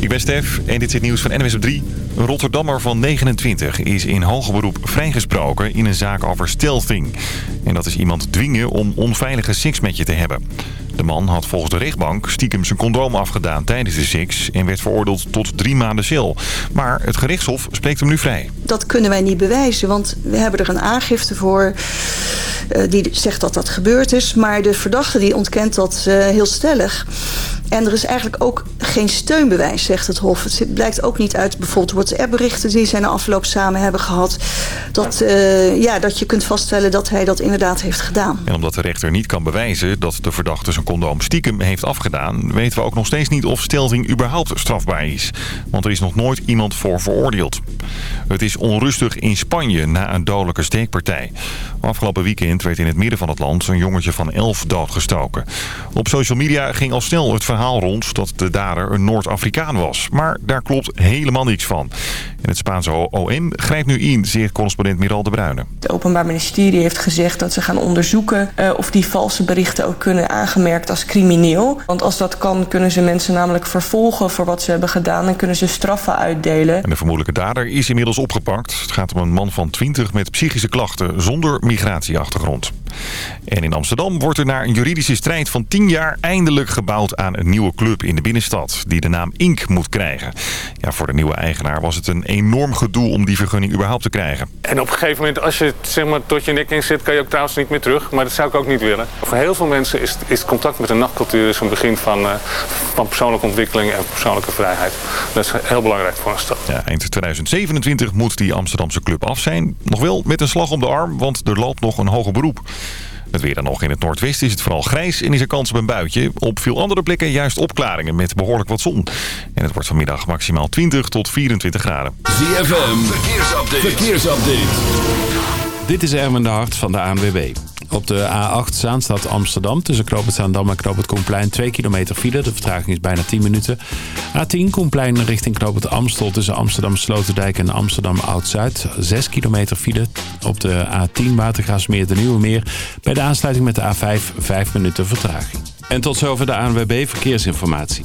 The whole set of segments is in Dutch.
Ik ben Stef en dit is het nieuws van NWS op 3. Een Rotterdammer van 29 is in hoger beroep vrijgesproken in een zaak over stealthing. En dat is iemand dwingen om onveilige seks met je te hebben. De man had volgens de rechtbank stiekem zijn condoom afgedaan tijdens de seks... en werd veroordeeld tot drie maanden cel. Maar het gerechtshof spreekt hem nu vrij. Dat kunnen wij niet bewijzen, want we hebben er een aangifte voor... Uh, die zegt dat dat gebeurd is. Maar de verdachte die ontkent dat uh, heel stellig. En er is eigenlijk ook geen steunbewijs, zegt het Hof. Het blijkt ook niet uit bijvoorbeeld WhatsApp-berichten... die zij na afloop samen hebben gehad... Dat, uh, ja, dat je kunt vaststellen dat hij dat inderdaad heeft gedaan. En omdat de rechter niet kan bewijzen dat de verdachte zijn condoom stiekem heeft afgedaan... weten we ook nog steeds niet of stelting überhaupt strafbaar is. Want er is nog nooit iemand voor veroordeeld. Het is onrustig in Spanje na een dodelijke steekpartij. Afgelopen weekend werd in het midden van het land een jongetje van 11 doodgestoken. Op social media ging al snel het verhaal rond dat de dader een Noord-Afrikaan was. Maar daar klopt helemaal niks van. En het Spaanse OM grijpt nu in, zegt correspondent Miral de Bruyne. Het Openbaar Ministerie heeft gezegd dat ze gaan onderzoeken... Uh, of die valse berichten ook kunnen aangemerkt als crimineel. Want als dat kan, kunnen ze mensen namelijk vervolgen voor wat ze hebben gedaan... en kunnen ze straffen uitdelen. En de vermoedelijke dader is inmiddels opgepakt. Het gaat om een man van 20 met psychische klachten zonder migratieachtergrond. En in Amsterdam wordt er na een juridische strijd van 10 jaar eindelijk gebouwd aan een nieuwe club in de binnenstad. Die de naam Ink moet krijgen. Ja, voor de nieuwe eigenaar was het een enorm gedoe om die vergunning überhaupt te krijgen. En op een gegeven moment, als je zeg maar, tot je nek in zit, kan je ook trouwens niet meer terug. Maar dat zou ik ook niet willen. Voor heel veel mensen is, is contact met de nachtcultuur is een begin van, uh, van persoonlijke ontwikkeling en persoonlijke vrijheid. Dat is heel belangrijk voor een stad. Ja, eind 2027 moet die Amsterdamse club af zijn. Nog wel met een slag om de arm, want er loopt nog een hoger beroep. Het weer dan nog in het noordwesten is het vooral grijs en is er kans op een buitje. Op veel andere plekken juist opklaringen met behoorlijk wat zon. En het wordt vanmiddag maximaal 20 tot 24 graden. ZFM, verkeersupdate. verkeersupdate. Dit is Erwin de Hart van de ANWB. Op de A8 Zaanstad Amsterdam tussen Knoop Zaandam en Knoop het Koenplein 2 kilometer file. De vertraging is bijna 10 minuten. A10 Koenplein richting Knoop het Amstel tussen Amsterdam Sloterdijk en Amsterdam Oud-Zuid. 6 kilometer file. Op de A10 Watergraafsmeer de Nieuwe Meer. Bij de aansluiting met de A5 5 minuten vertraging. En tot zover de ANWB Verkeersinformatie.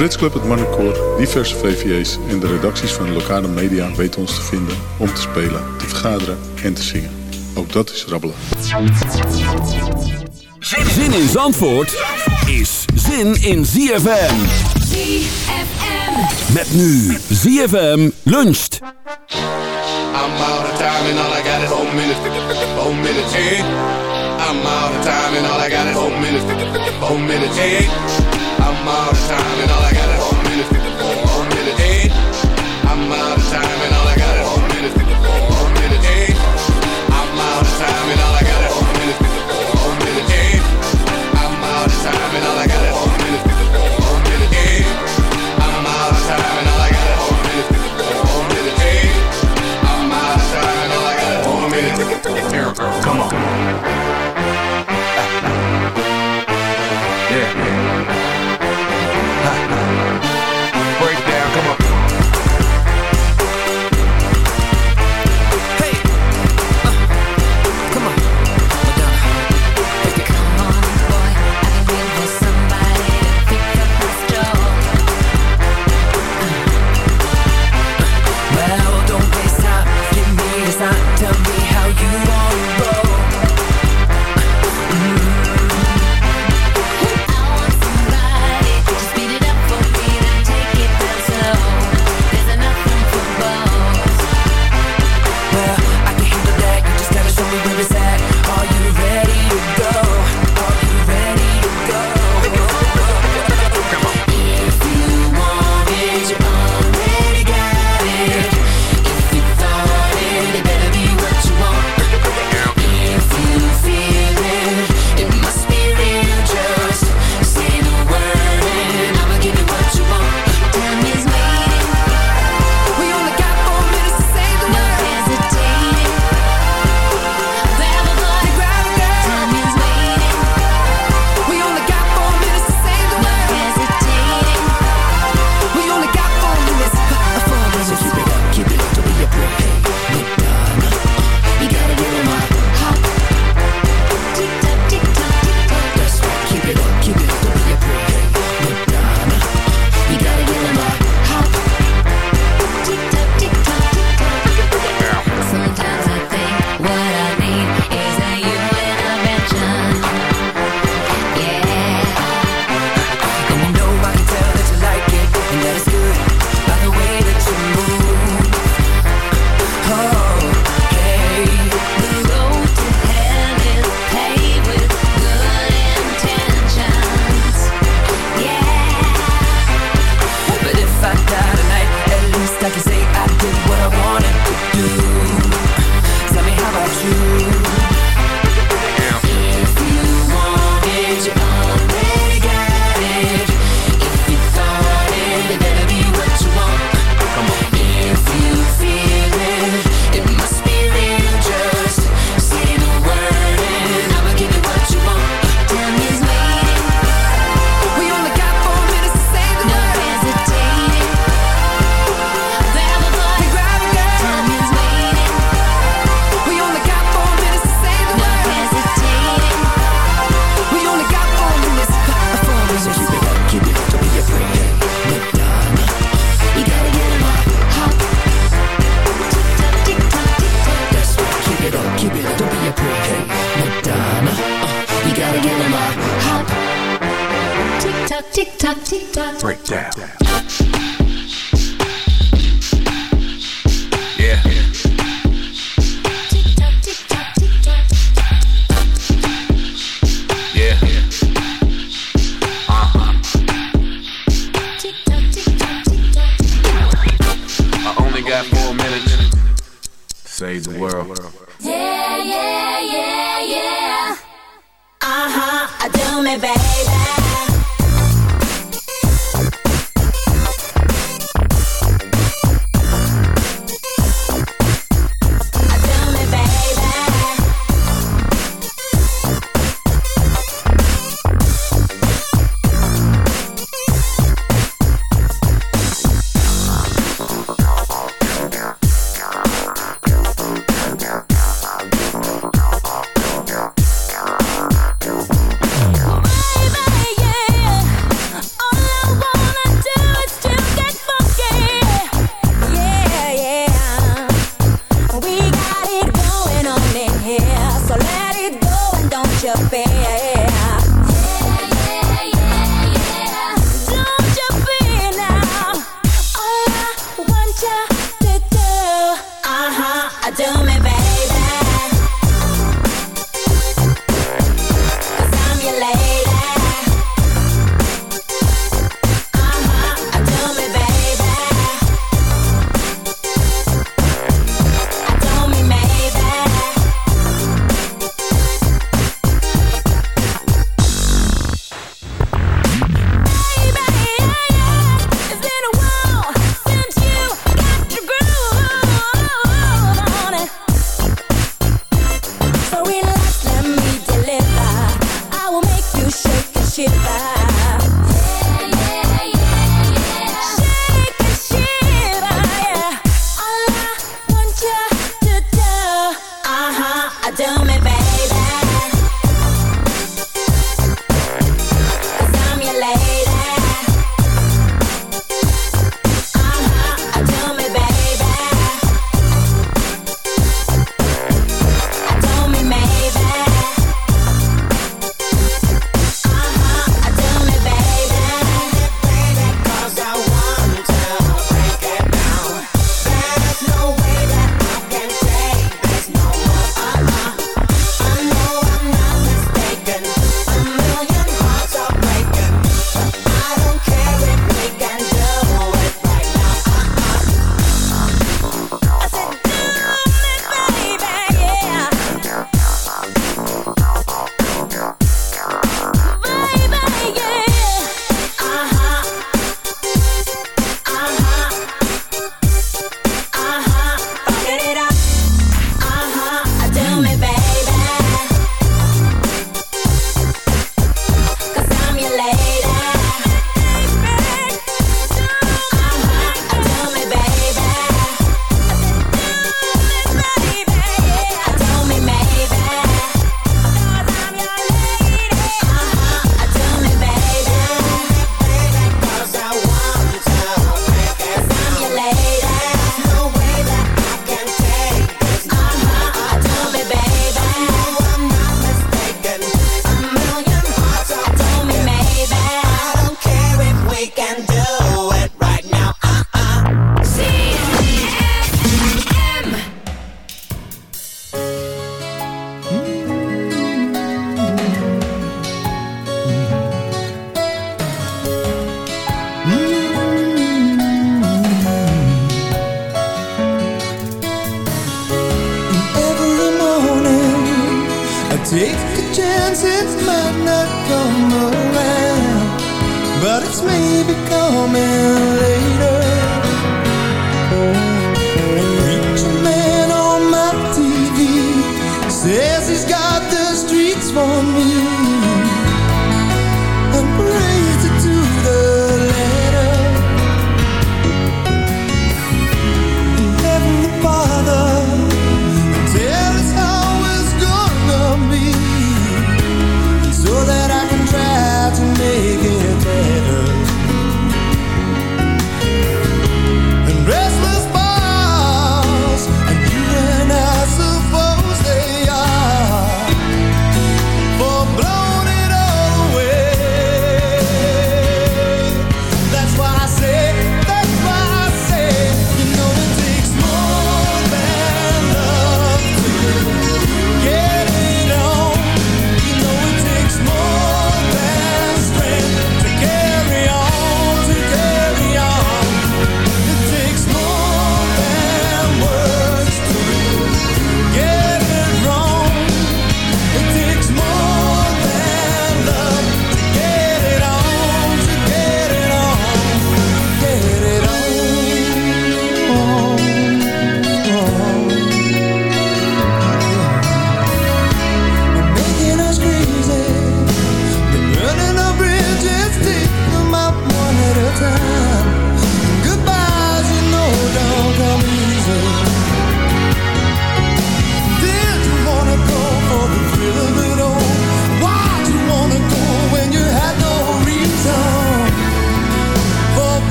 Brits Club, het Marnecoor, diverse VVA's en de redacties van de lokale media weten ons te vinden om te spelen, te vergaderen en te zingen. Ook dat is rabbelen. Zin in Zandvoort is zin in ZFM. ZFM. Met nu ZFM luncht. I'm out of time and all I got is minutes. Four minutes, eh? I'm out of time and all I got is minutes. Minutes, eh? I'm out of time and all I got is four minutes, 54 I'm out of time and all I got is four minutes,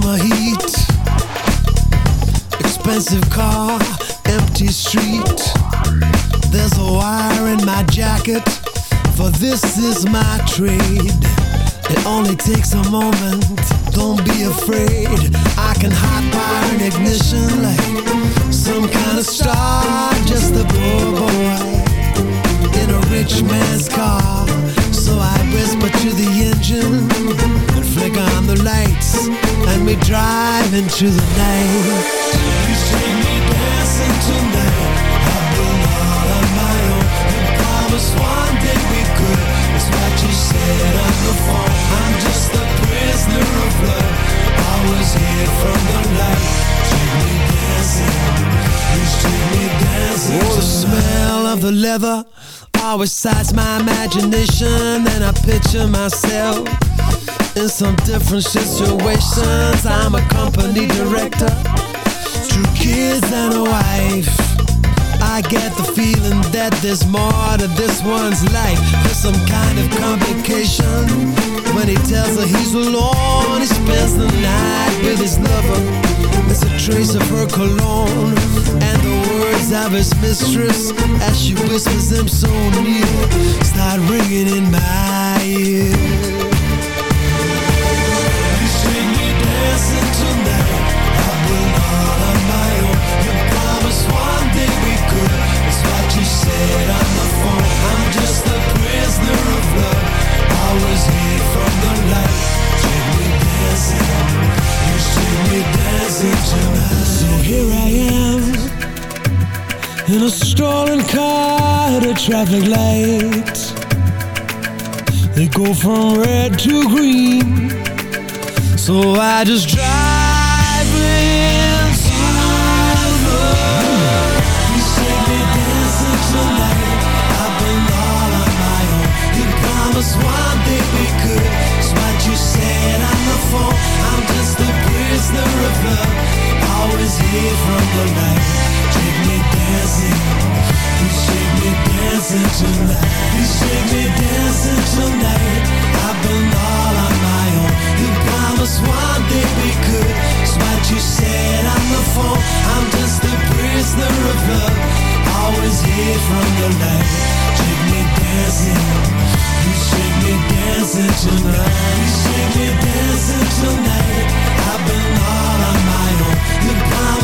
summer heat. Expensive car, empty street. There's a wire in my jacket, for this is my trade. It only takes a moment, don't be afraid. I can hot wire an ignition like some kind of star. Just a poor boy in a rich man's car. Whisper to the engine and flick on the lights, and we drive into the night. You see me dancing tonight. I've been all on my own. You promised one day we could. It's what you said on the phone. I'm just a prisoner of love. Always here from the light. Take me dancing. Please take me dancing. Oh, the smell of the leather always excites my imagination. And I picture myself in some different situations. I'm a company director, two kids and a wife. I get the feeling that there's more to this one's life. There's some kind of complication when he tells her he's alone. He spends the night with his lover. There's a trace of her cologne and words mistress as she whispers them so near. Start ringing in my ear. You see me dancing tonight. Traffic light. They go from red to green. So I just drive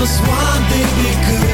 promised one day we could.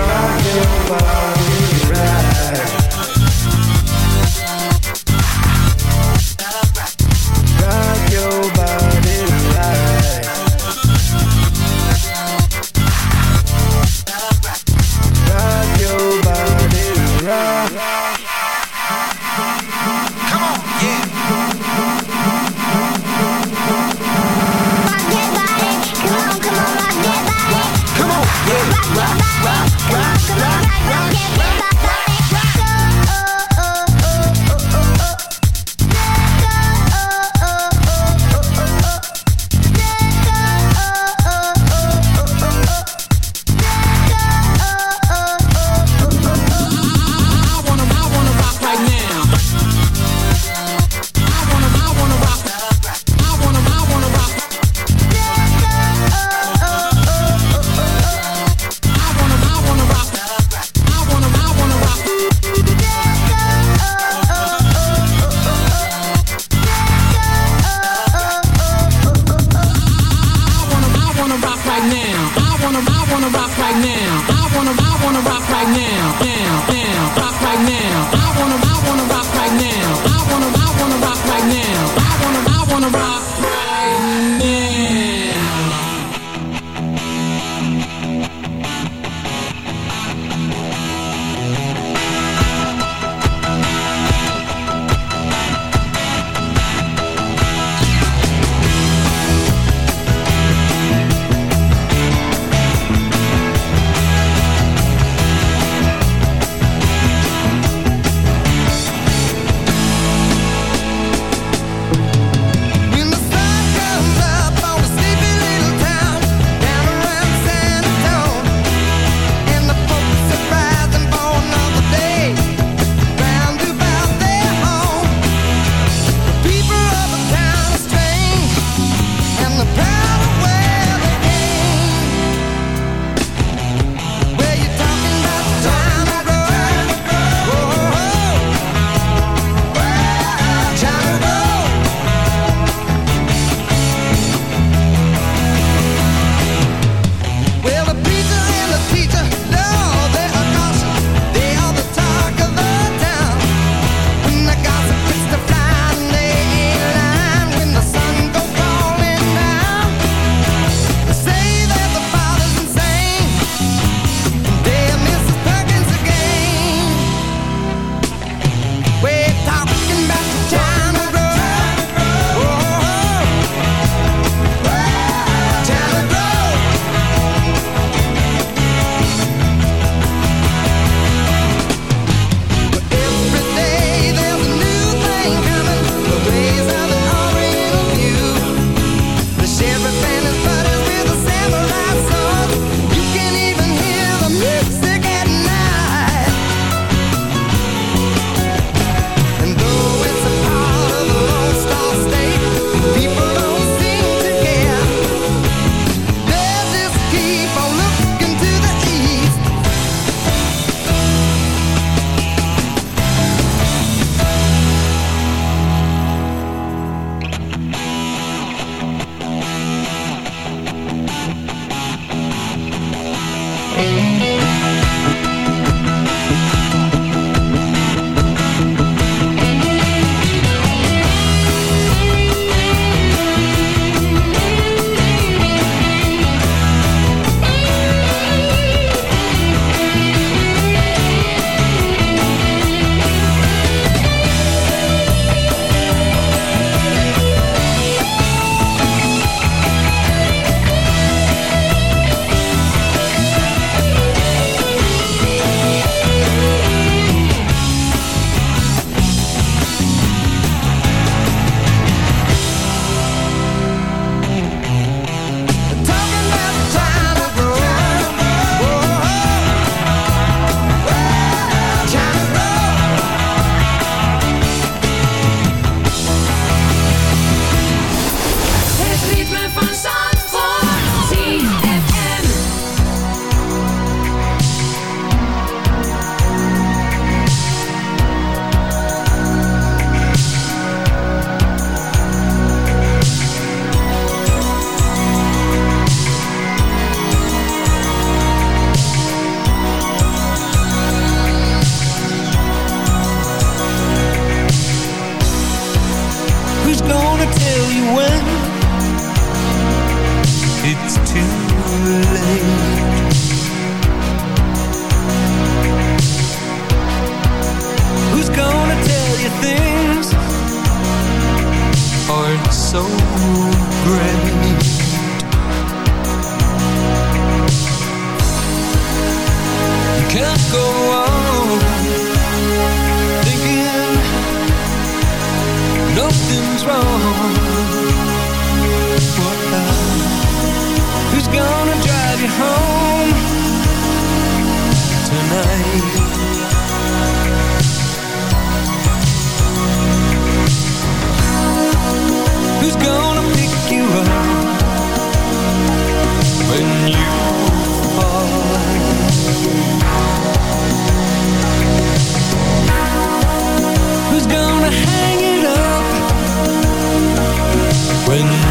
when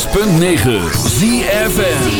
106.9 ZFN